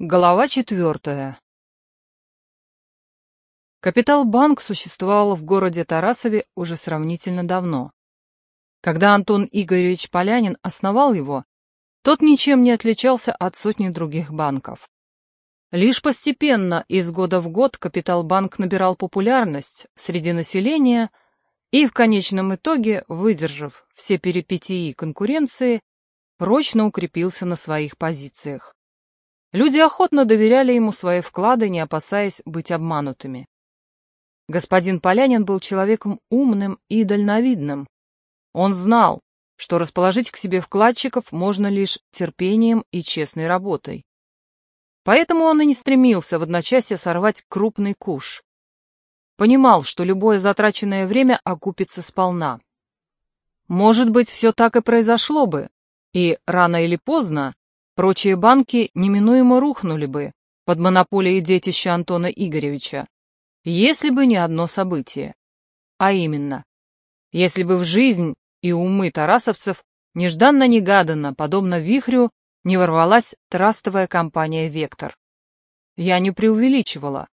Глава четвертая. Капитал Банк существовал в городе Тарасове уже сравнительно давно. Когда Антон Игоревич Полянин основал его, тот ничем не отличался от сотни других банков. Лишь постепенно, из года в год, Капитал Банк набирал популярность среди населения и в конечном итоге, выдержав все перипетии конкуренции, прочно укрепился на своих позициях. Люди охотно доверяли ему свои вклады, не опасаясь быть обманутыми. Господин Полянин был человеком умным и дальновидным. Он знал, что расположить к себе вкладчиков можно лишь терпением и честной работой. Поэтому он и не стремился в одночасье сорвать крупный куш. Понимал, что любое затраченное время окупится сполна. Может быть, все так и произошло бы, и рано или поздно Прочие банки неминуемо рухнули бы под монополией детища Антона Игоревича, если бы не одно событие. А именно, если бы в жизнь и умы тарасовцев нежданно-негаданно, подобно вихрю, не ворвалась трастовая компания «Вектор». Я не преувеличивала.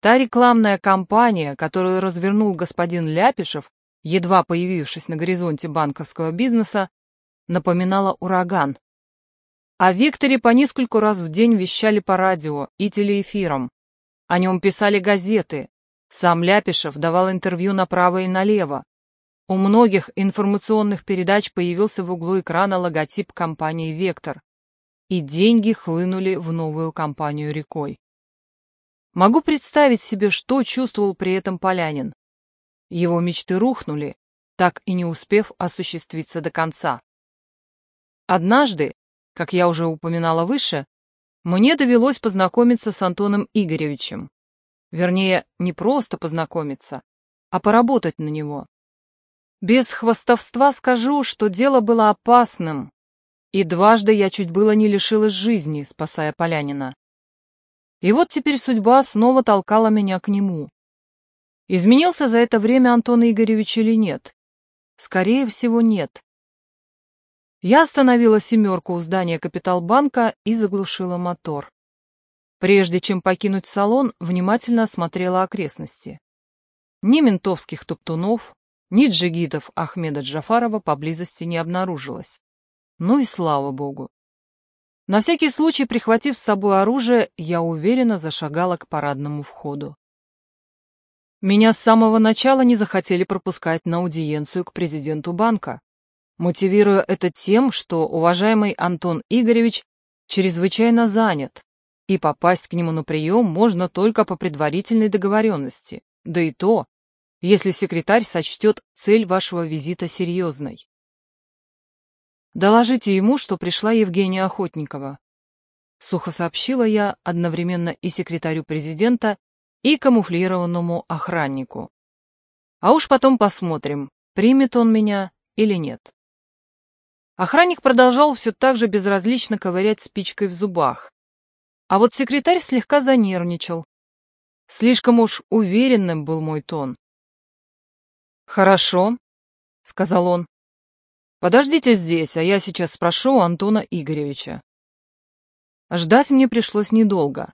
Та рекламная кампания, которую развернул господин Ляпишев, едва появившись на горизонте банковского бизнеса, напоминала ураган, а О Викторе по нескольку раз в день вещали по радио и телеэфирам. О нем писали газеты. Сам Ляпишев давал интервью направо и налево. У многих информационных передач появился в углу экрана логотип компании «Вектор». И деньги хлынули в новую компанию рекой. Могу представить себе, что чувствовал при этом Полянин. Его мечты рухнули, так и не успев осуществиться до конца. Однажды как я уже упоминала выше, мне довелось познакомиться с Антоном Игоревичем. Вернее, не просто познакомиться, а поработать на него. Без хвастовства скажу, что дело было опасным, и дважды я чуть было не лишилась жизни, спасая Полянина. И вот теперь судьба снова толкала меня к нему. Изменился за это время Антон Игоревич или нет? Скорее всего, нет. Я остановила семерку у здания Капиталбанка и заглушила мотор. Прежде чем покинуть салон, внимательно осмотрела окрестности. Ни ментовских туптунов, ни джигитов Ахмеда Джафарова поблизости не обнаружилось. Ну и слава богу. На всякий случай, прихватив с собой оружие, я уверенно зашагала к парадному входу. Меня с самого начала не захотели пропускать на аудиенцию к президенту банка мотивируя это тем, что уважаемый Антон Игоревич чрезвычайно занят, и попасть к нему на прием можно только по предварительной договоренности, да и то, если секретарь сочтет цель вашего визита серьезной. Доложите ему, что пришла Евгения Охотникова. Сухо сообщила я одновременно и секретарю президента, и камуфлированному охраннику. А уж потом посмотрим, примет он меня или нет. Охранник продолжал все так же безразлично ковырять спичкой в зубах. А вот секретарь слегка занервничал. Слишком уж уверенным был мой тон. «Хорошо», — сказал он. «Подождите здесь, а я сейчас спрошу у Антона Игоревича». Ждать мне пришлось недолго.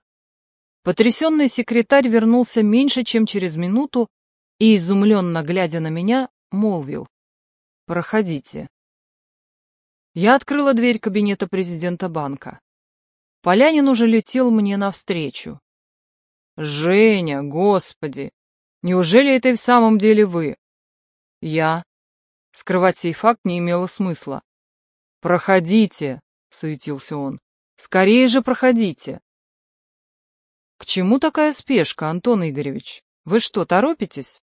Потрясенный секретарь вернулся меньше, чем через минуту и, изумленно глядя на меня, молвил. «Проходите». Я открыла дверь кабинета президента банка. Полянин уже летел мне навстречу. «Женя, господи! Неужели это и в самом деле вы?» «Я». Скрывать сей факт не имело смысла. «Проходите!» — суетился он. «Скорее же проходите!» «К чему такая спешка, Антон Игоревич? Вы что, торопитесь?»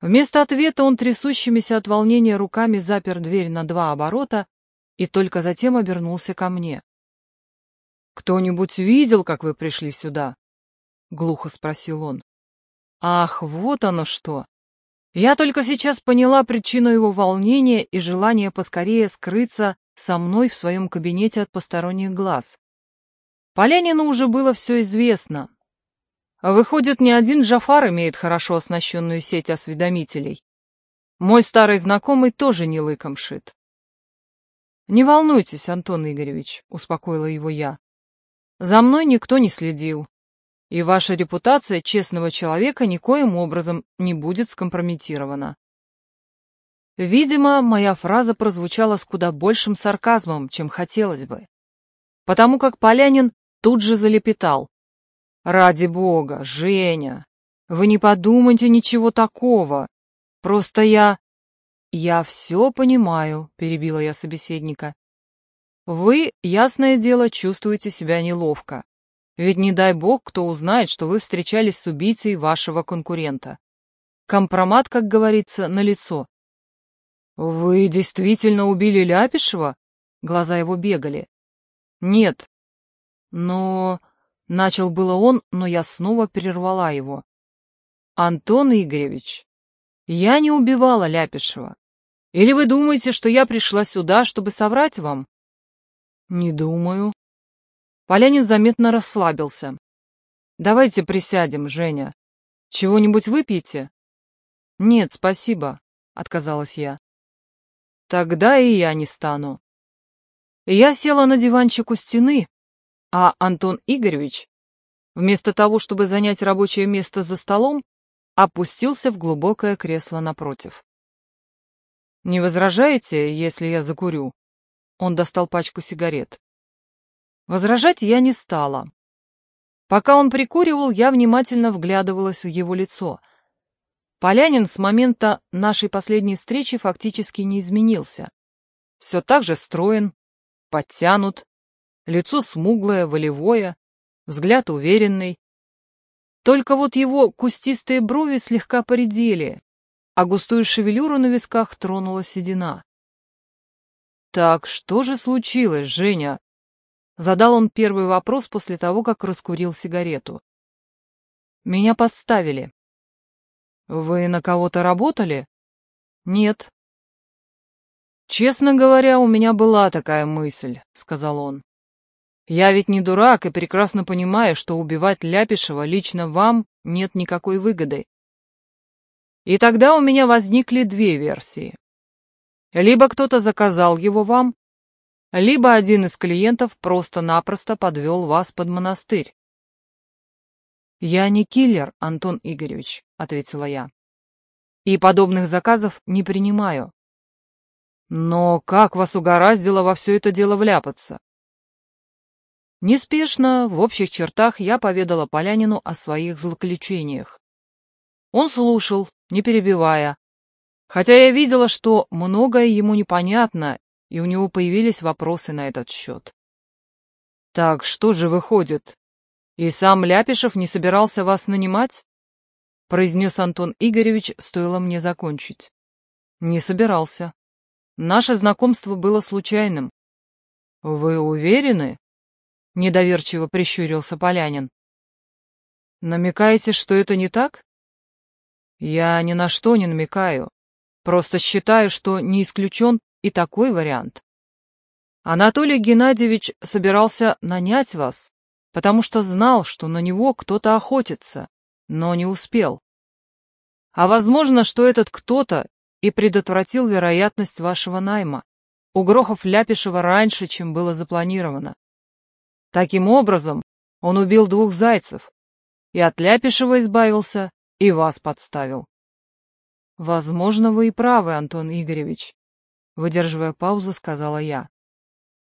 Вместо ответа он трясущимися от волнения руками запер дверь на два оборота и только затем обернулся ко мне. «Кто-нибудь видел, как вы пришли сюда?» — глухо спросил он. «Ах, вот оно что!» Я только сейчас поняла причину его волнения и желания поскорее скрыться со мной в своем кабинете от посторонних глаз. Полянину уже было все известно. Выходит, не один Джафар имеет хорошо оснащенную сеть осведомителей. Мой старый знакомый тоже не лыком шит. «Не волнуйтесь, Антон Игоревич», — успокоила его я. «За мной никто не следил, и ваша репутация честного человека никоим образом не будет скомпрометирована». Видимо, моя фраза прозвучала с куда большим сарказмом, чем хотелось бы, потому как Полянин тут же залепетал. «Ради бога, Женя, вы не подумайте ничего такого, просто я...» «Я все понимаю», — перебила я собеседника. «Вы, ясное дело, чувствуете себя неловко. Ведь не дай бог, кто узнает, что вы встречались с убийцей вашего конкурента. Компромат, как говорится, на лицо. «Вы действительно убили Ляпишева?» Глаза его бегали. «Нет». «Но...» — начал было он, но я снова прервала его. «Антон Игоревич, я не убивала Ляпишева. Или вы думаете, что я пришла сюда, чтобы соврать вам? Не думаю. Полянин заметно расслабился. Давайте присядем, Женя. Чего-нибудь выпьете? Нет, спасибо, отказалась я. Тогда и я не стану. Я села на диванчик у стены, а Антон Игоревич, вместо того, чтобы занять рабочее место за столом, опустился в глубокое кресло напротив. «Не возражаете, если я закурю?» Он достал пачку сигарет. Возражать я не стала. Пока он прикуривал, я внимательно вглядывалась в его лицо. Полянин с момента нашей последней встречи фактически не изменился. Все так же строен, подтянут, лицо смуглое, волевое, взгляд уверенный. Только вот его кустистые брови слегка поредели, а густую шевелюру на висках тронула седина. «Так что же случилось, Женя?» Задал он первый вопрос после того, как раскурил сигарету. «Меня подставили». «Вы на кого-то работали?» «Нет». «Честно говоря, у меня была такая мысль», — сказал он. «Я ведь не дурак и прекрасно понимаю, что убивать Ляпишева лично вам нет никакой выгоды. И тогда у меня возникли две версии. Либо кто-то заказал его вам, либо один из клиентов просто-напросто подвел вас под монастырь. «Я не киллер, Антон Игоревич», — ответила я. «И подобных заказов не принимаю». «Но как вас угораздило во все это дело вляпаться?» Неспешно, в общих чертах, я поведала Полянину о своих злоключениях. Он слушал, не перебивая, хотя я видела, что многое ему непонятно, и у него появились вопросы на этот счет. «Так что же выходит? И сам Ляпишев не собирался вас нанимать?» — произнес Антон Игоревич, стоило мне закончить. «Не собирался. Наше знакомство было случайным». «Вы уверены?» — недоверчиво прищурился Полянин. «Намекаете, что это не так?» Я ни на что не намекаю. Просто считаю, что не исключен и такой вариант. Анатолий Геннадьевич собирался нанять вас, потому что знал, что на него кто-то охотится, но не успел. А возможно, что этот кто-то и предотвратил вероятность вашего найма, угрохов Ляпишева раньше, чем было запланировано. Таким образом, он убил двух зайцев и от Ляпишева избавился, и вас подставил. Возможно, вы и правы, Антон Игоревич, выдерживая паузу, сказала я.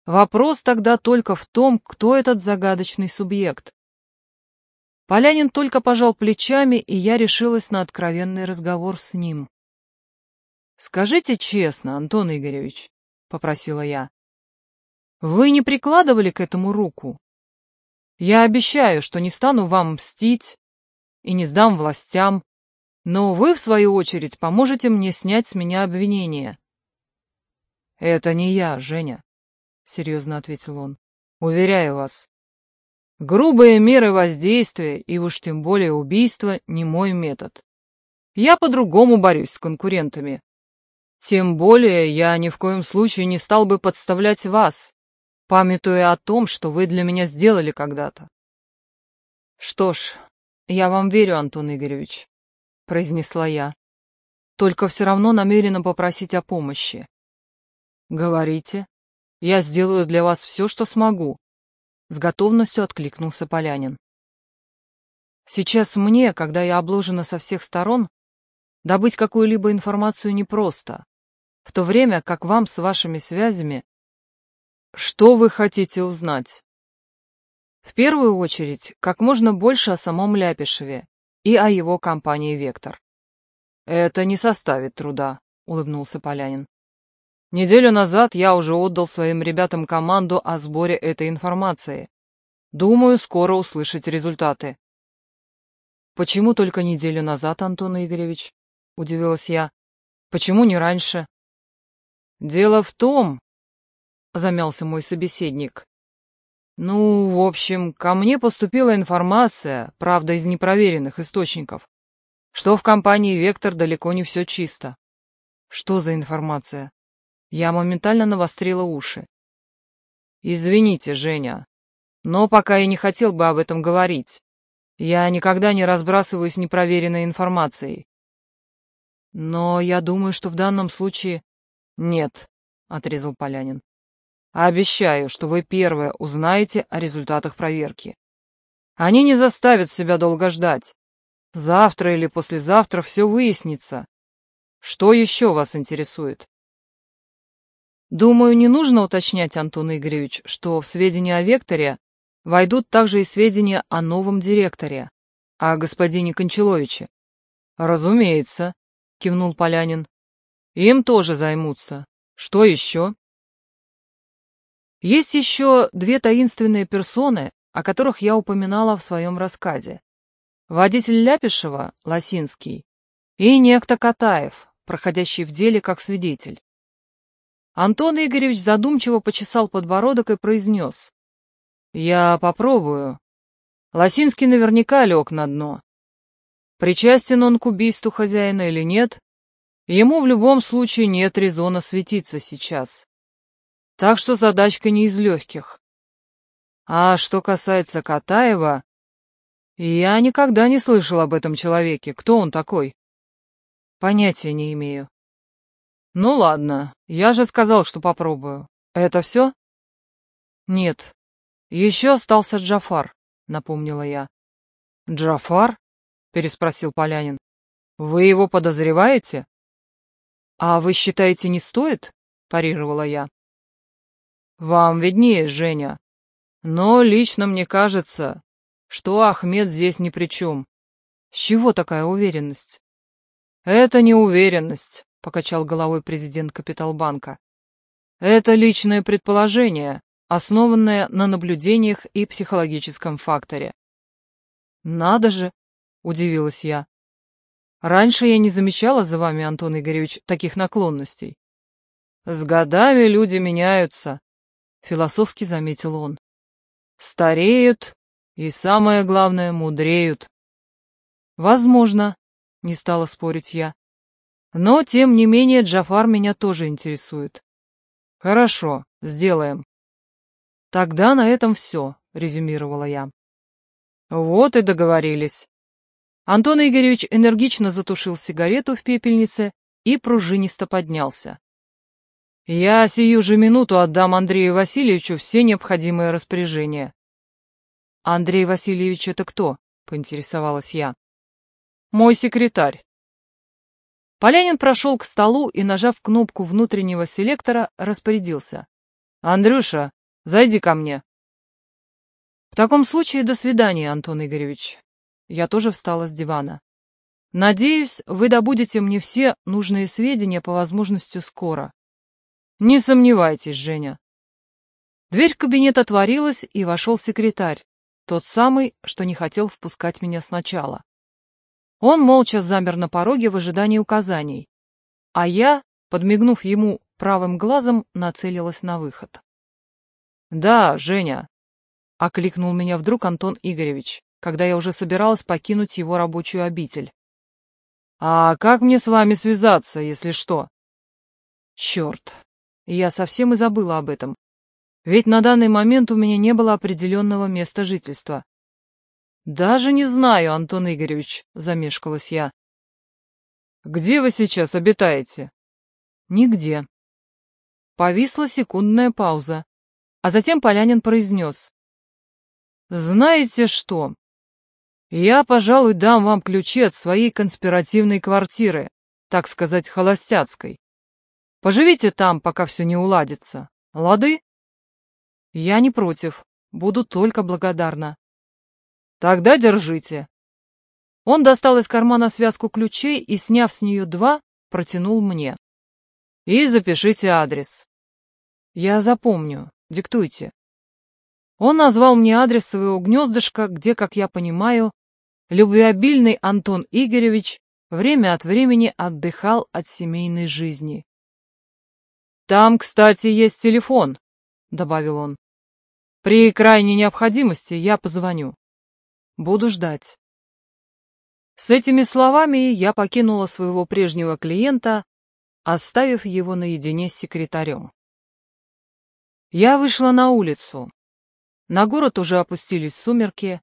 Вопрос тогда только в том, кто этот загадочный субъект. Полянин только пожал плечами, и я решилась на откровенный разговор с ним. «Скажите честно, Антон Игоревич», — попросила я, — «вы не прикладывали к этому руку? Я обещаю, что не стану вам мстить, и не сдам властям. Но вы, в свою очередь, поможете мне снять с меня обвинение». «Это не я, Женя», — серьезно ответил он. «Уверяю вас, грубые меры воздействия и уж тем более убийство не мой метод. Я по-другому борюсь с конкурентами. Тем более я ни в коем случае не стал бы подставлять вас, памятуя о том, что вы для меня сделали когда-то. Что ж, «Я вам верю, Антон Игоревич», — произнесла я. «Только все равно намерена попросить о помощи». «Говорите. Я сделаю для вас все, что смогу», — с готовностью откликнулся Полянин. «Сейчас мне, когда я обложена со всех сторон, добыть какую-либо информацию непросто, в то время как вам с вашими связями...» «Что вы хотите узнать?» В первую очередь, как можно больше о самом Ляпишеве и о его компании «Вектор». «Это не составит труда», — улыбнулся Полянин. «Неделю назад я уже отдал своим ребятам команду о сборе этой информации. Думаю, скоро услышать результаты». «Почему только неделю назад, Антон Игоревич?» — удивилась я. «Почему не раньше?» «Дело в том», — замялся мой собеседник, ну, в общем, ко мне поступила информация, правда, из непроверенных источников, что в компании «Вектор» далеко не все чисто. Что за информация? Я моментально навострила уши. Извините, Женя, но пока я не хотел бы об этом говорить. Я никогда не разбрасываюсь непроверенной информацией. Но я думаю, что в данном случае... Нет, — отрезал Полянин. Обещаю, что вы первое узнаете о результатах проверки. Они не заставят себя долго ждать. Завтра или послезавтра все выяснится. Что еще вас интересует? Думаю, не нужно уточнять, Антон Игоревич, что в сведения о векторе войдут также и сведения о новом директоре, о господине Кончаловиче. Разумеется, кивнул Полянин. Им тоже займутся. Что еще? Есть еще две таинственные персоны, о которых я упоминала в своем рассказе. Водитель Ляпишева, Лосинский, и некто Катаев, проходящий в деле как свидетель. Антон Игоревич задумчиво почесал подбородок и произнес. «Я попробую. Лосинский наверняка лег на дно. Причастен он к убийству хозяина или нет, ему в любом случае нет резона светиться сейчас. Так что задачка не из легких. А что касается Катаева, я никогда не слышал об этом человеке. Кто он такой? Понятия не имею. Ну ладно, я же сказал, что попробую. Это все? Нет. Еще остался Джафар, напомнила я. Джафар? переспросил Полянин. Вы его подозреваете? А вы считаете, не стоит? парировала я. «Вам виднее, Женя. Но лично мне кажется, что Ахмед здесь ни при чем». «С чего такая уверенность?» «Это не уверенность», — покачал головой президент Капиталбанка. «Это личное предположение, основанное на наблюдениях и психологическом факторе». «Надо же!» — удивилась я. «Раньше я не замечала за вами, Антон Игоревич, таких наклонностей». «С годами люди меняются», философски заметил он. Стареют и, самое главное, мудреют. Возможно, не стала спорить я. Но, тем не менее, Джафар меня тоже интересует. Хорошо, сделаем. Тогда на этом все, резюмировала я. Вот и договорились. Антон Игоревич энергично затушил сигарету в пепельнице и пружинисто поднялся. Я сию же минуту отдам Андрею Васильевичу все необходимые распоряжения. Андрей Васильевич это кто? Поинтересовалась я. Мой секретарь. Полянин прошел к столу и, нажав кнопку внутреннего селектора, распорядился. «Андрюша, зайди ко мне». «В таком случае до свидания, Антон Игоревич». Я тоже встала с дивана. «Надеюсь, вы добудете мне все нужные сведения по возможности скоро. «Не сомневайтесь, Женя». Дверь кабинета отворилась, и вошел секретарь, тот самый, что не хотел впускать меня сначала. Он молча замер на пороге в ожидании указаний, а я, подмигнув ему правым глазом, нацелилась на выход. «Да, Женя», — окликнул меня вдруг Антон Игоревич, когда я уже собиралась покинуть его рабочую обитель. «А как мне с вами связаться, если что?» «Черт, я совсем и забыла об этом. Ведь на данный момент у меня не было определенного места жительства. Даже не знаю, Антон Игоревич, замешкалась я. Где вы сейчас обитаете? Нигде. Повисла секундная пауза, а затем Полянин произнес. Знаете что? Я, пожалуй, дам вам ключи от своей конспиративной квартиры, так сказать, холостяцкой. Поживите там, пока все не уладится. Лады? Я не против. Буду только благодарна. Тогда держите. Он достал из кармана связку ключей и, сняв с нее два, протянул мне. И запишите адрес. Я запомню. Диктуйте. Он назвал мне адрес своего гнездышка, где, как я понимаю, любвеобильный Антон Игоревич время от времени отдыхал от семейной жизни. «Там, кстати, есть телефон», — добавил он. «При крайней необходимости я позвоню. Буду ждать». С этими словами я покинула своего прежнего клиента, оставив его наедине с секретарем. Я вышла на улицу. На город уже опустились сумерки,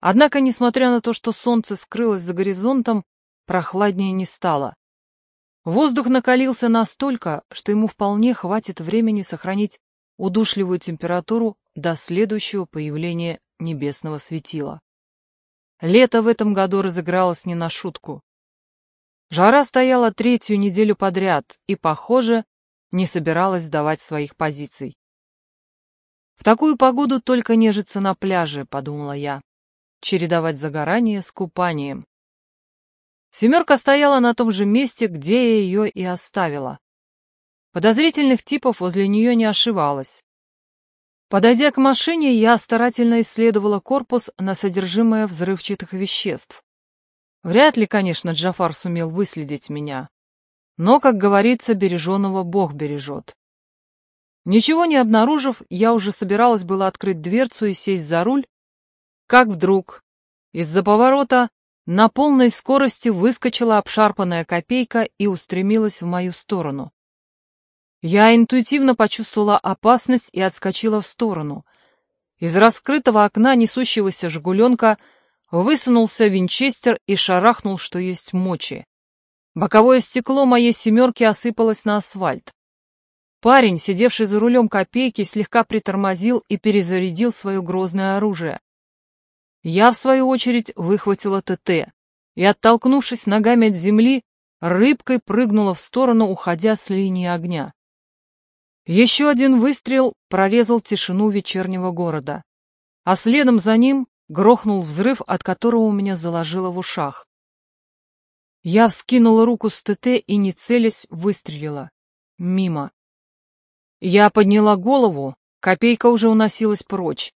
однако, несмотря на то, что солнце скрылось за горизонтом, прохладнее не стало. Воздух накалился настолько, что ему вполне хватит времени сохранить удушливую температуру до следующего появления небесного светила. Лето в этом году разыгралось не на шутку. Жара стояла третью неделю подряд и, похоже, не собиралась сдавать своих позиций. «В такую погоду только нежиться на пляже», — подумала я. «Чередовать загорание с купанием. Семерка стояла на том же месте, где я ее и оставила. Подозрительных типов возле нее не ошивалось. Подойдя к машине, я старательно исследовала корпус на содержимое взрывчатых веществ. Вряд ли, конечно, Джафар сумел выследить меня. Но, как говорится, береженного Бог бережет. Ничего не обнаружив, я уже собиралась было открыть дверцу и сесть за руль, как вдруг из-за поворота на полной скорости выскочила обшарпанная копейка и устремилась в мою сторону. Я интуитивно почувствовала опасность и отскочила в сторону. Из раскрытого окна несущегося «Жигуленка» высунулся винчестер и шарахнул, что есть мочи. Боковое стекло моей «семерки» осыпалось на асфальт. Парень, сидевший за рулем копейки, слегка притормозил и перезарядил свое грозное оружие. Я, в свою очередь, выхватила ТТ и, оттолкнувшись ногами от земли, рыбкой прыгнула в сторону, уходя с линии огня. Еще один выстрел прорезал тишину вечернего города, а следом за ним грохнул взрыв, от которого у меня заложило в ушах. Я вскинула руку с ТТ и, не целясь, выстрелила. Мимо. Я подняла голову, копейка уже уносилась прочь,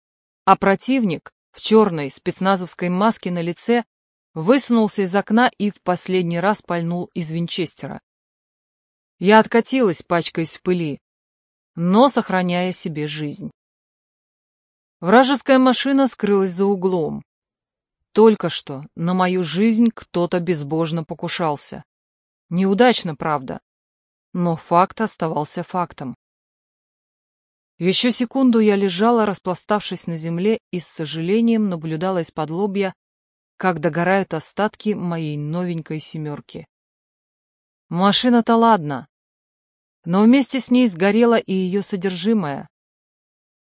а противник в черной спецназовской маске на лице, высунулся из окна и в последний раз пальнул из винчестера. Я откатилась, пачкаясь в пыли, но сохраняя себе жизнь. Вражеская машина скрылась за углом. Только что на мою жизнь кто-то безбожно покушался. Неудачно, правда, но факт оставался фактом. Еще секунду я лежала, распластавшись на земле, и с сожалением наблюдала из-под лобья, как догорают остатки моей новенькой семерки. Машина-то ладно, но вместе с ней сгорело и ее содержимое.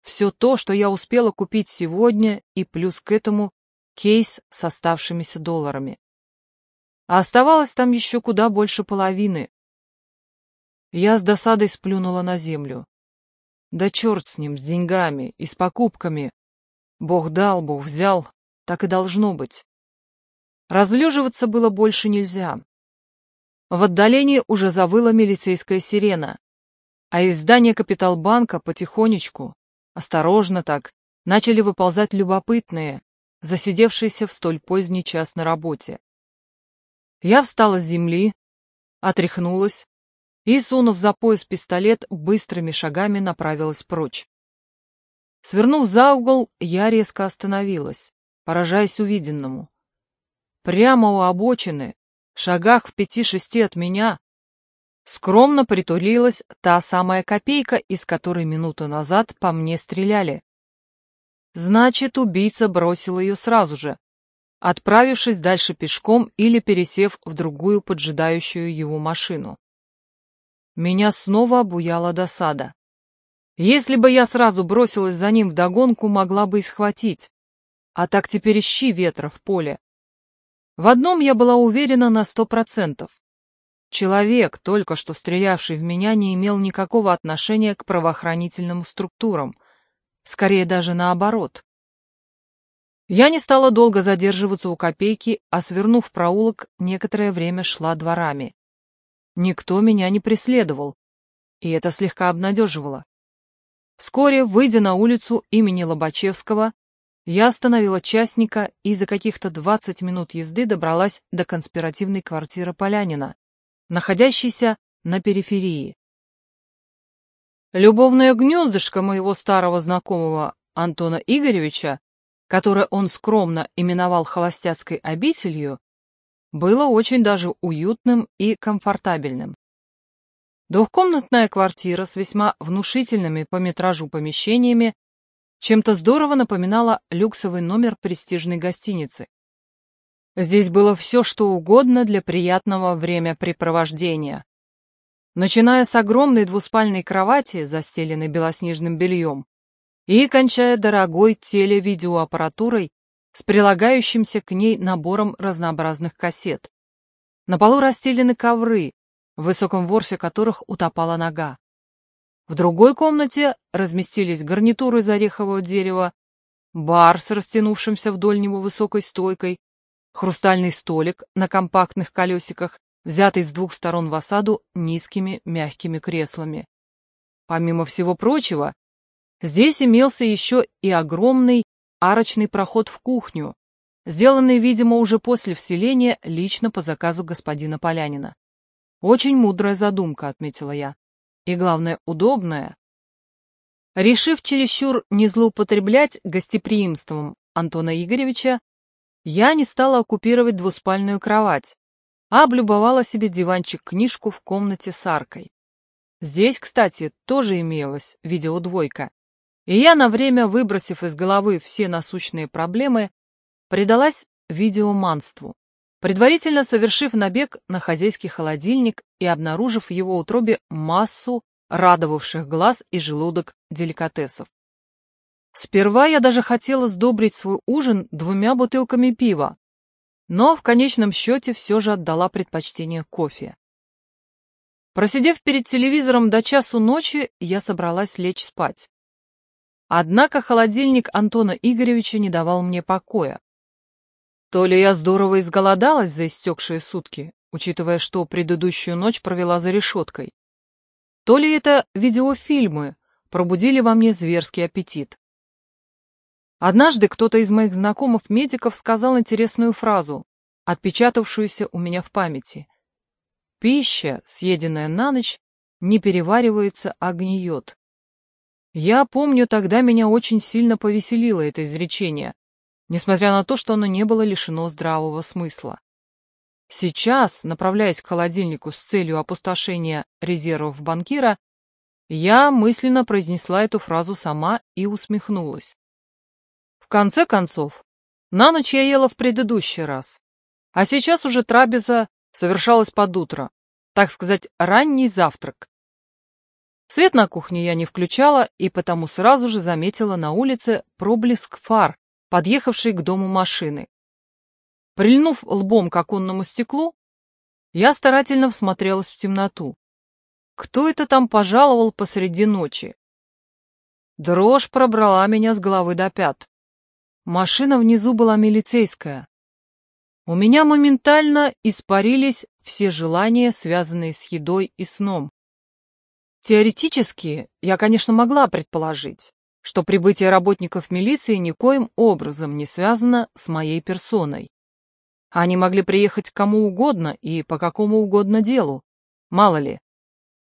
Все то, что я успела купить сегодня, и плюс к этому кейс с оставшимися долларами. А оставалось там еще куда больше половины. Я с досадой сплюнула на землю. Да черт с ним, с деньгами и с покупками. Бог дал, Бог взял, так и должно быть. Разлеживаться было больше нельзя. В отдалении уже завыла милицейская сирена, а из здания Капиталбанка потихонечку, осторожно так, начали выползать любопытные, засидевшиеся в столь поздний час на работе. Я встала с земли, отряхнулась, и, сунув за пояс пистолет, быстрыми шагами направилась прочь. Свернув за угол, я резко остановилась, поражаясь увиденному. Прямо у обочины, шагах в пяти-шести от меня, скромно притулилась та самая копейка, из которой минуту назад по мне стреляли. Значит, убийца бросил ее сразу же, отправившись дальше пешком или пересев в другую поджидающую его машину. Меня снова обуяла досада. Если бы я сразу бросилась за ним вдогонку, могла бы и схватить. А так теперь ищи ветра в поле. В одном я была уверена на сто процентов. Человек, только что стрелявший в меня, не имел никакого отношения к правоохранительным структурам. Скорее даже наоборот. Я не стала долго задерживаться у копейки, а, свернув проулок, некоторое время шла дворами. Никто меня не преследовал, и это слегка обнадеживало. Вскоре, выйдя на улицу имени Лобачевского, я остановила частника и за каких-то 20 минут езды добралась до конспиративной квартиры Полянина, находящейся на периферии. Любовное гнездышко моего старого знакомого Антона Игоревича, которое он скромно именовал холостяцкой обителью, было очень даже уютным и комфортабельным. Двухкомнатная квартира с весьма внушительными по метражу помещениями чем-то здорово напоминала люксовый номер престижной гостиницы. Здесь было все, что угодно для приятного времяпрепровождения. Начиная с огромной двуспальной кровати, застеленной белоснежным бельем, и кончая дорогой телевидеоаппаратурой с прилагающимся к ней набором разнообразных кассет. На полу расстелены ковры, в высоком ворсе которых утопала нога. В другой комнате разместились гарнитуры из орехового дерева, бар с растянувшимся вдоль него высокой стойкой, хрустальный столик на компактных колесиках, взятый с двух сторон в осаду низкими мягкими креслами. Помимо всего прочего, здесь имелся еще и огромный арочный проход в кухню, сделанный, видимо, уже после вселения лично по заказу господина Полянина. Очень мудрая задумка, отметила я. И, главное, удобная. Решив чересчур не злоупотреблять гостеприимством Антона Игоревича, я не стала оккупировать двуспальную кровать, а облюбовала себе диванчик-книжку в комнате с аркой. Здесь, кстати, тоже имелась видеодвойка, и я на время, выбросив из головы все насущные проблемы, предалась видеоманству, предварительно совершив набег на хозяйский холодильник и обнаружив в его утробе массу радовавших глаз и желудок деликатесов. Сперва я даже хотела сдобрить свой ужин двумя бутылками пива, но в конечном счете все же отдала предпочтение кофе. Просидев перед телевизором до часу ночи, я собралась лечь спать. Однако холодильник Антона Игоревича не давал мне покоя. То ли я здорово изголодалась за истекшие сутки, учитывая, что предыдущую ночь провела за решеткой, то ли это видеофильмы пробудили во мне зверский аппетит. Однажды кто-то из моих знакомых-медиков сказал интересную фразу, отпечатавшуюся у меня в памяти. «Пища, съеденная на ночь, не переваривается, а гниет». Я помню, тогда меня очень сильно повеселило это изречение, несмотря на то, что оно не было лишено здравого смысла. Сейчас, направляясь к холодильнику с целью опустошения резервов банкира, я мысленно произнесла эту фразу сама и усмехнулась. В конце концов, на ночь я ела в предыдущий раз, а сейчас уже трапеза совершалась под утро, так сказать, ранний завтрак. Свет на кухне я не включала и потому сразу же заметила на улице проблеск фар, подъехавшей к дому машины. Прильнув лбом к оконному стеклу, я старательно всмотрелась в темноту. Кто это там пожаловал посреди ночи? Дрожь пробрала меня с головы до пят. Машина внизу была милицейская. У меня моментально испарились все желания, связанные с едой и сном. Теоретически, я, конечно, могла предположить, что прибытие работников милиции никоим образом не связано с моей персоной. Они могли приехать кому угодно и по какому угодно делу, мало ли.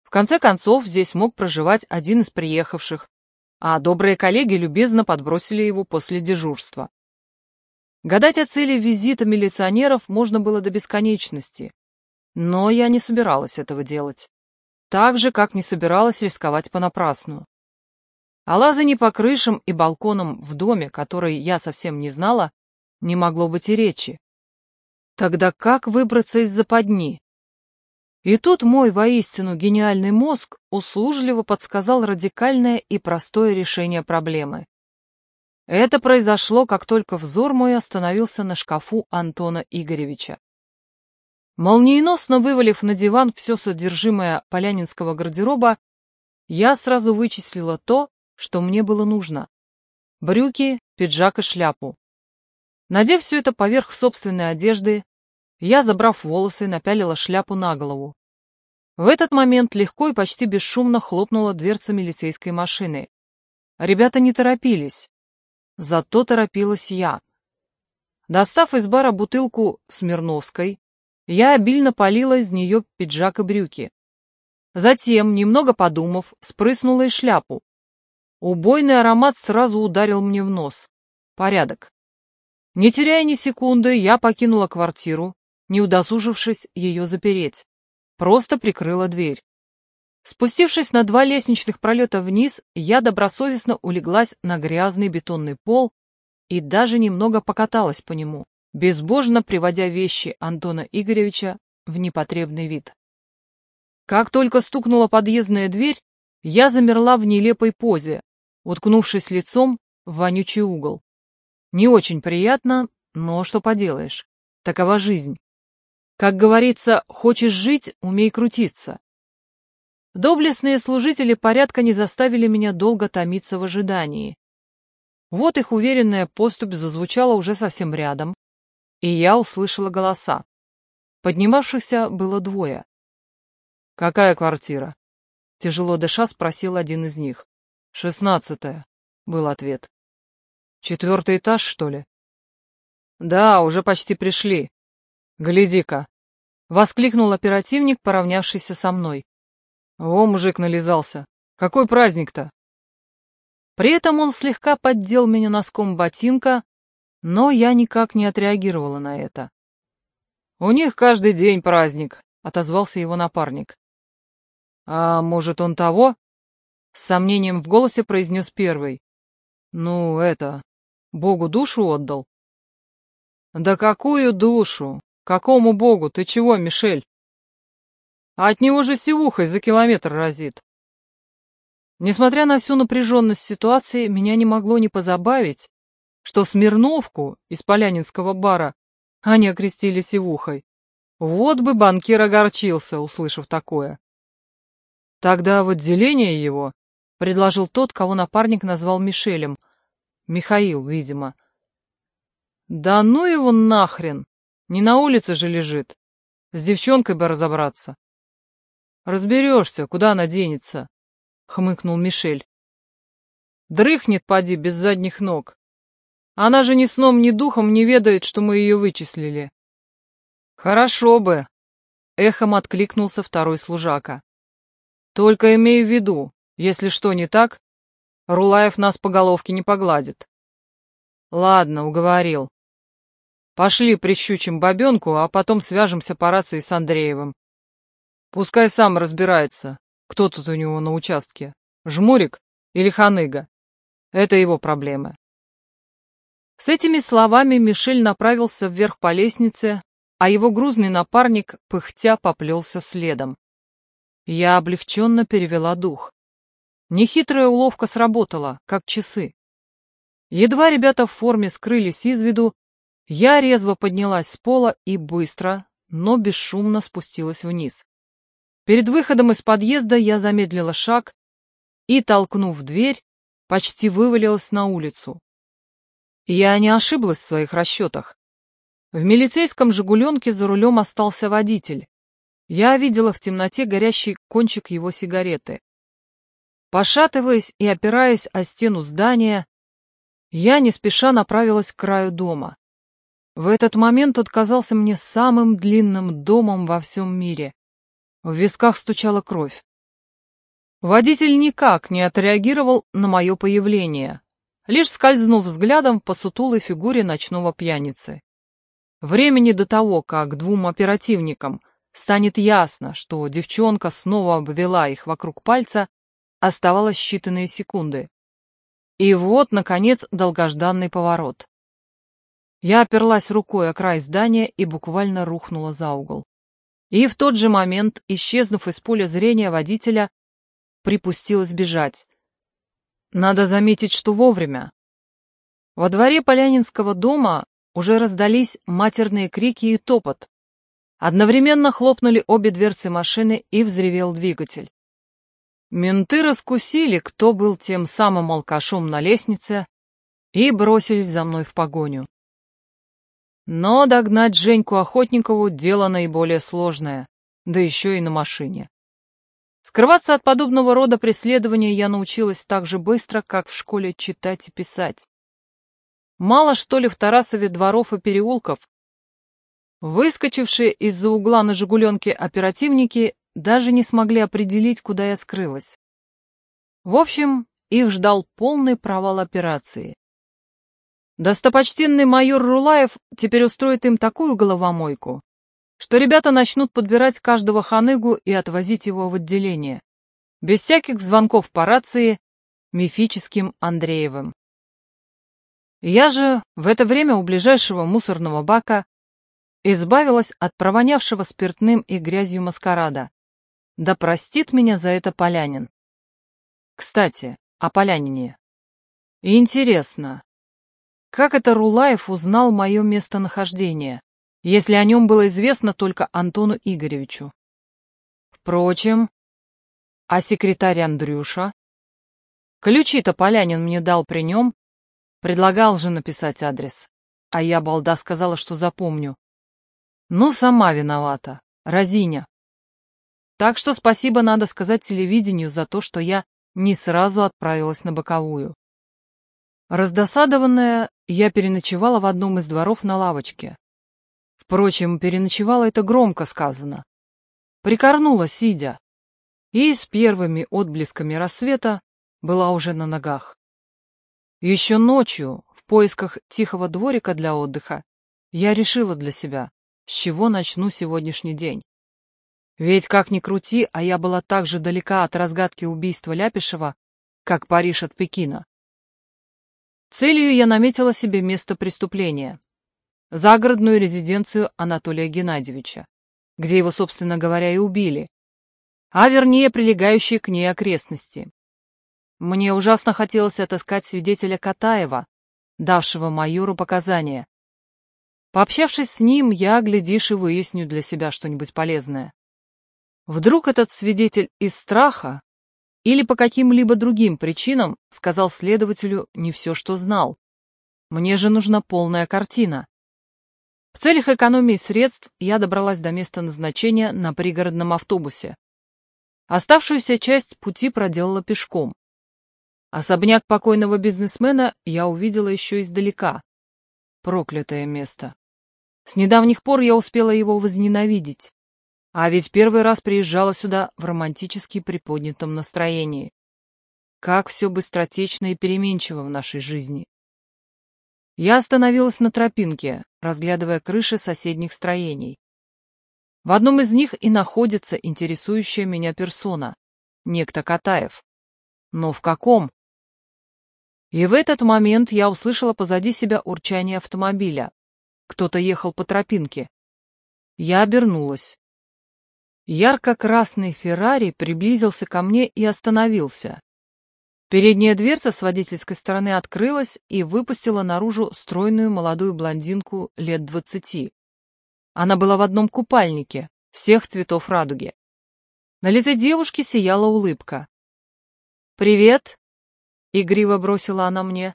В конце концов, здесь мог проживать один из приехавших, а добрые коллеги любезно подбросили его после дежурства. Гадать о цели визита милиционеров можно было до бесконечности, но я не собиралась этого делать так же, как не собиралась рисковать понапрасну. А лазание по крышам и балконам в доме, который я совсем не знала, не могло быть и речи. Тогда как выбраться из западни? И тут мой воистину гениальный мозг услужливо подсказал радикальное и простое решение проблемы. Это произошло, как только взор мой остановился на шкафу Антона Игоревича. Молниеносно вывалив на диван все содержимое полянинского гардероба, я сразу вычислила то, что мне было нужно. Брюки, пиджак и шляпу. Надев все это поверх собственной одежды, я, забрав волосы, напялила шляпу на голову. В этот момент легко и почти бесшумно хлопнула дверца милицейской машины. Ребята не торопились. Зато торопилась я. Достав из бара бутылку Смирновской, я обильно полила из нее пиджак и брюки. Затем, немного подумав, спрыснула и шляпу. Убойный аромат сразу ударил мне в нос. Порядок. Не теряя ни секунды, я покинула квартиру, не удосужившись ее запереть. Просто прикрыла дверь. Спустившись на два лестничных пролета вниз, я добросовестно улеглась на грязный бетонный пол и даже немного покаталась по нему безбожно приводя вещи Антона Игоревича в непотребный вид. Как только стукнула подъездная дверь, я замерла в нелепой позе, уткнувшись лицом в вонючий угол. Не очень приятно, но что поделаешь, такова жизнь. Как говорится, хочешь жить, умей крутиться. Доблестные служители порядка не заставили меня долго томиться в ожидании. Вот их уверенная поступь зазвучала уже совсем рядом, и я услышала голоса. Поднимавшихся было двое. «Какая квартира?» Тяжело дыша спросил один из них. «Шестнадцатая», — был ответ. «Четвертый этаж, что ли?» «Да, уже почти пришли. Гляди-ка!» — воскликнул оперативник, поравнявшийся со мной. «О, мужик нализался! Какой праздник-то!» При этом он слегка поддел меня носком ботинка, но я никак не отреагировала на это. «У них каждый день праздник», — отозвался его напарник. «А может, он того?» — с сомнением в голосе произнес первый. «Ну, это... Богу душу отдал?» «Да какую душу? Какому Богу? Ты чего, Мишель?» «А От него же сивухой за километр разит». Несмотря на всю напряженность ситуации, меня не могло не позабавить, что Смирновку из Полянинского бара они окрестили сивухой. Вот бы банкир огорчился, услышав такое. Тогда в отделение его предложил тот, кого напарник назвал Мишелем. Михаил, видимо. Да ну его нахрен! Не на улице же лежит. С девчонкой бы разобраться. Разберешься, куда она денется, — хмыкнул Мишель. Дрыхнет, поди, без задних ног. Она же ни сном, ни духом не ведает, что мы ее вычислили. Хорошо бы, эхом откликнулся второй служака. Только имей в виду, если что не так, Рулаев нас по головке не погладит. Ладно, уговорил. Пошли прищучим бабенку, а потом свяжемся по рации с Андреевым. Пускай сам разбирается, кто тут у него на участке, жмурик или ханыга. Это его проблемы. С этими словами Мишель направился вверх по лестнице, а его грузный напарник, пыхтя, поплелся следом. Я облегченно перевела дух. Нехитрая уловка сработала, как часы. Едва ребята в форме скрылись из виду, я резво поднялась с пола и быстро, но бесшумно спустилась вниз. Перед выходом из подъезда я замедлила шаг и, толкнув дверь, почти вывалилась на улицу, я не ошиблась в своих расчетах. В милицейском «Жигуленке» за рулем остался водитель. Я видела в темноте горящий кончик его сигареты. Пошатываясь и опираясь о стену здания, я не спеша направилась к краю дома. В этот момент он казался мне самым длинным домом во всем мире. В висках стучала кровь. Водитель никак не отреагировал на мое появление, лишь скользнув взглядом по сутулой фигуре ночного пьяницы. Времени до того, как двум оперативникам станет ясно, что девчонка снова обвела их вокруг пальца, оставалось считанные секунды. И вот, наконец, долгожданный поворот. Я оперлась рукой о край здания и буквально рухнула за угол. И в тот же момент, исчезнув из поля зрения водителя, припустилась бежать. Надо заметить, что вовремя. Во дворе Полянинского дома уже раздались матерные крики и топот. Одновременно хлопнули обе дверцы машины и взревел двигатель. Менты раскусили, кто был тем самым алкашом на лестнице, и бросились за мной в погоню. Но догнать Женьку Охотникову дело наиболее сложное, да еще и на машине. Скрываться от подобного рода преследования я научилась так же быстро, как в школе читать и писать. Мало что ли в Тарасове дворов и переулков? Выскочившие из-за угла на «Жигуленке» оперативники даже не смогли определить, куда я скрылась. В общем, их ждал полный провал операции. Достопочтенный майор Рулаев теперь устроит им такую головомойку, что ребята начнут подбирать каждого ханыгу и отвозить его в отделение. Без всяких звонков по рации мифическим Андреевым. Я же в это время у ближайшего мусорного бака избавилась от провонявшего спиртным и грязью маскарада. Да простит меня за это Полянин. Кстати, о Полянине. Интересно, как это Рулаев узнал мое местонахождение? если о нем было известно только Антону Игоревичу. Впрочем, а секретарь Андрюша? Ключи-то Полянин мне дал при нем, предлагал же написать адрес. А я, балда, сказала, что запомню. Ну, сама виновата, разиня. Так что спасибо надо сказать телевидению за то, что я не сразу отправилась на боковую. Раздосадованная, я переночевала в одном из дворов на лавочке, Впрочем, переночевала это громко сказано. Прикорнула, сидя, и с первыми отблесками рассвета была уже на ногах. Еще ночью, в поисках тихого дворика для отдыха, я решила для себя, с чего начну сегодняшний день. Ведь, как ни крути, а я была так же далека от разгадки убийства Ляпишева, как Париж от Пекина. Целью я наметила себе место преступления загородную резиденцию Анатолия Геннадьевича, где его, собственно говоря, и убили, а вернее прилегающие к ней окрестности. Мне ужасно хотелось отыскать свидетеля Катаева, давшего майору показания. Пообщавшись с ним, я, глядишь, и выясню для себя что-нибудь полезное. Вдруг этот свидетель из страха или по каким-либо другим причинам сказал следователю не все, что знал. Мне же нужна полная картина. В целях экономии средств я добралась до места назначения на пригородном автобусе. Оставшуюся часть пути проделала пешком. Особняк покойного бизнесмена я увидела еще издалека. Проклятое место. С недавних пор я успела его возненавидеть. А ведь первый раз приезжала сюда в романтически приподнятом настроении. Как все быстротечно и переменчиво в нашей жизни. Я остановилась на тропинке, разглядывая крыши соседних строений. В одном из них и находится интересующая меня персона, некто Катаев. Но в каком? И в этот момент я услышала позади себя урчание автомобиля. Кто-то ехал по тропинке. Я обернулась. Ярко-красный Феррари приблизился ко мне и остановился. Передняя дверца с водительской стороны открылась и выпустила наружу стройную молодую блондинку лет двадцати. Она была в одном купальнике, всех цветов радуги. На лице девушки сияла улыбка. «Привет!» — игриво бросила она мне.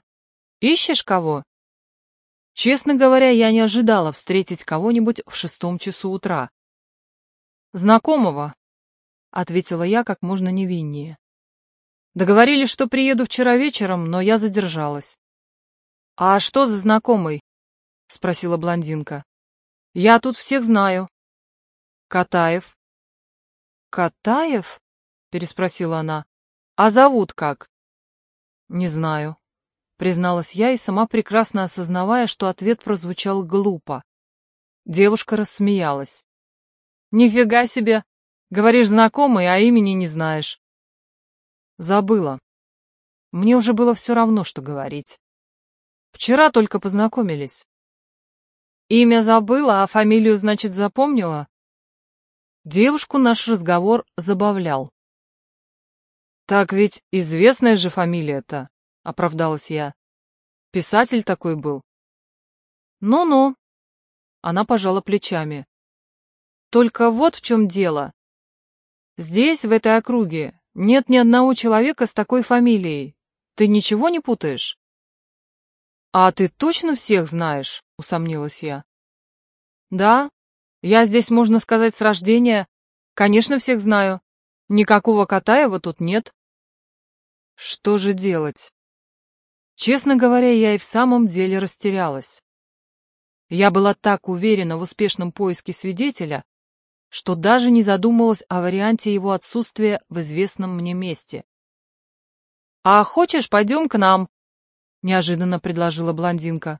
«Ищешь кого?» Честно говоря, я не ожидала встретить кого-нибудь в шестом часу утра. «Знакомого», — ответила я как можно невиннее. Договорились, что приеду вчера вечером, но я задержалась. А что за знакомый? спросила блондинка. Я тут всех знаю. Катаев. Катаев? переспросила она. А зовут как? Не знаю, призналась я и сама прекрасно осознавая, что ответ прозвучал глупо. Девушка рассмеялась. «Нифига себе! Говоришь знакомый, а имени не знаешь. Забыла. Мне уже было все равно, что говорить. Вчера только познакомились. Имя забыла, а фамилию, значит, запомнила? Девушку наш разговор забавлял. «Так ведь известная же фамилия-то», — оправдалась я. «Писатель такой был». «Ну-ну», — она пожала плечами. «Только вот в чем дело. Здесь, в этой округе, нет ни одного человека с такой фамилией. Ты ничего не путаешь? А ты точно всех знаешь? Усомнилась я. Да, я здесь, можно сказать, с рождения. Конечно, всех знаю. Никакого Катаева тут нет. Что же делать? Честно говоря, я и в самом деле растерялась. Я была так уверена в успешном поиске свидетеля, что даже не задумывалась о варианте его отсутствия в известном мне месте. «А хочешь, пойдем к нам?» — неожиданно предложила блондинка.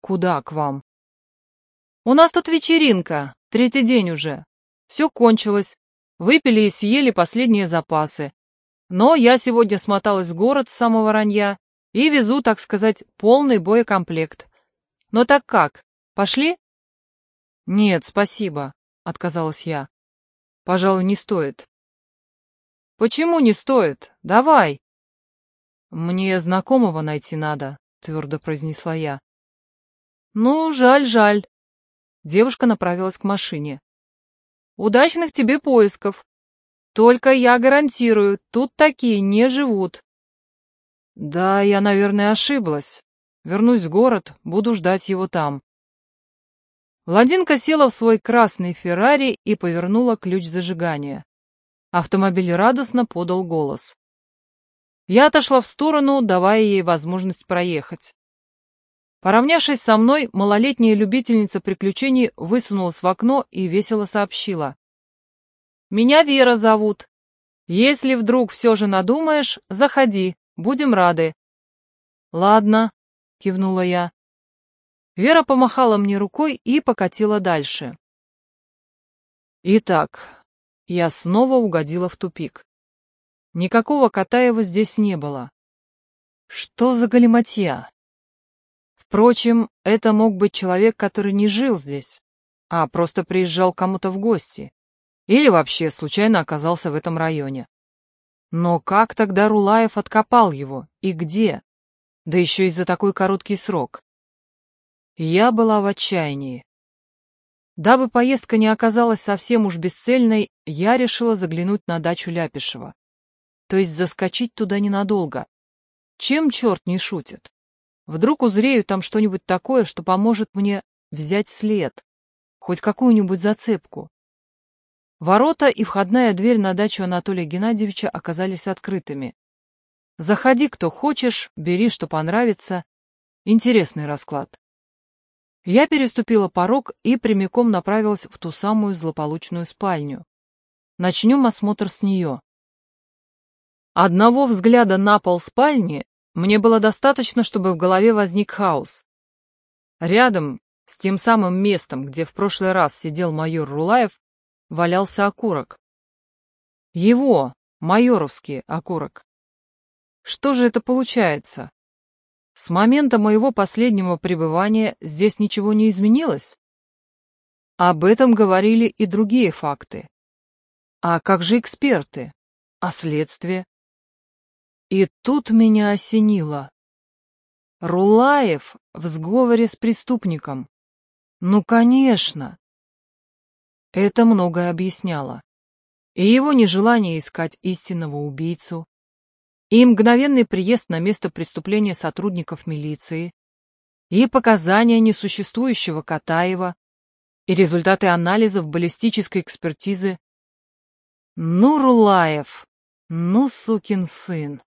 «Куда к вам?» «У нас тут вечеринка, третий день уже. Все кончилось, выпили и съели последние запасы. Но я сегодня смоталась в город с самого ранья и везу, так сказать, полный боекомплект. Но так как, пошли?» «Нет, спасибо отказалась я. Пожалуй, не стоит. Почему не стоит? Давай. Мне знакомого найти надо, твердо произнесла я. Ну, жаль, жаль. Девушка направилась к машине. Удачных тебе поисков. Только я гарантирую, тут такие не живут. Да, я, наверное, ошиблась. Вернусь в город, буду ждать его там. Владинка села в свой красный Феррари и повернула ключ зажигания. Автомобиль радостно подал голос. Я отошла в сторону, давая ей возможность проехать. Поравнявшись со мной, малолетняя любительница приключений высунулась в окно и весело сообщила. «Меня Вера зовут. Если вдруг все же надумаешь, заходи, будем рады». «Ладно», — кивнула я. Вера помахала мне рукой и покатила дальше. Итак, я снова угодила в тупик. Никакого Катаева здесь не было. Что за галиматья? Впрочем, это мог быть человек, который не жил здесь, а просто приезжал кому-то в гости. Или вообще случайно оказался в этом районе. Но как тогда Рулаев откопал его? И где? Да еще и за такой короткий срок. Я была в отчаянии. Дабы поездка не оказалась совсем уж бесцельной, я решила заглянуть на дачу Ляпишева. То есть заскочить туда ненадолго. Чем черт не шутит? Вдруг узрею там что-нибудь такое, что поможет мне взять след, хоть какую-нибудь зацепку. Ворота и входная дверь на дачу Анатолия Геннадьевича оказались открытыми. Заходи, кто хочешь, бери, что понравится. Интересный расклад. Я переступила порог и прямиком направилась в ту самую злополучную спальню. Начнем осмотр с нее. Одного взгляда на пол спальни мне было достаточно, чтобы в голове возник хаос. Рядом, с тем самым местом, где в прошлый раз сидел майор Рулаев, валялся окурок. Его, майоровский окурок. Что же это получается? С момента моего последнего пребывания здесь ничего не изменилось. Об этом говорили и другие факты. А как же эксперты? А следствие? И тут меня осенило. Рулаев в сговоре с преступником. Ну, конечно. Это многое объясняло. И его нежелание искать истинного убийцу, и мгновенный приезд на место преступления сотрудников милиции, и показания несуществующего Катаева, и результаты анализов баллистической экспертизы. Ну, Рулаев, ну, сукин сын.